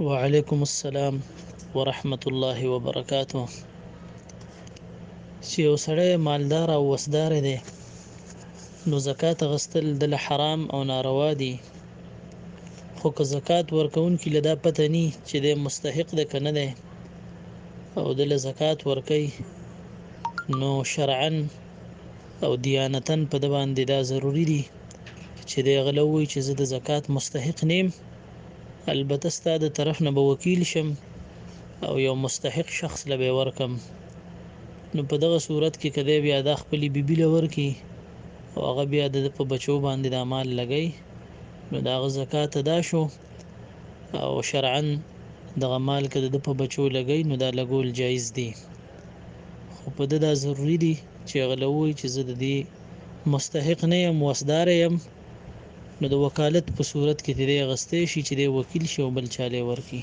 وعلیکم السلام ورحمت الله وبرکاته چې یو سړی مالدار او وسدار دی نو زکات غستل د حرام او ناروا دي خو که زکات ورکون کې لدا پته ني چې د مستحق ده کنه ده او د زکات ورکي نو شرعا او دیانتن په د باندې دا ضروری دي چې دی غله وي چې زه د زکات مستحق نیم البته ستا د طرف نه به وکیل شم او یو مستحق شخص له به ورکم نو په دغه صورت کې کده بیا د خپل بیبي لور کې او هغه بیا د په بچو باندې د مال لګی نو دا غ زکات ادا شو او شرعا دغه مال کده د په بچو لګی نو دا لګول جایز دی خو په دا ضروری دی چې غلووي چې زه د دې مستحق نه یم وسداره یم نو د وکالت په صورت کې ترې اغستې شي چې دی وکیل شي او بل چاله ورکي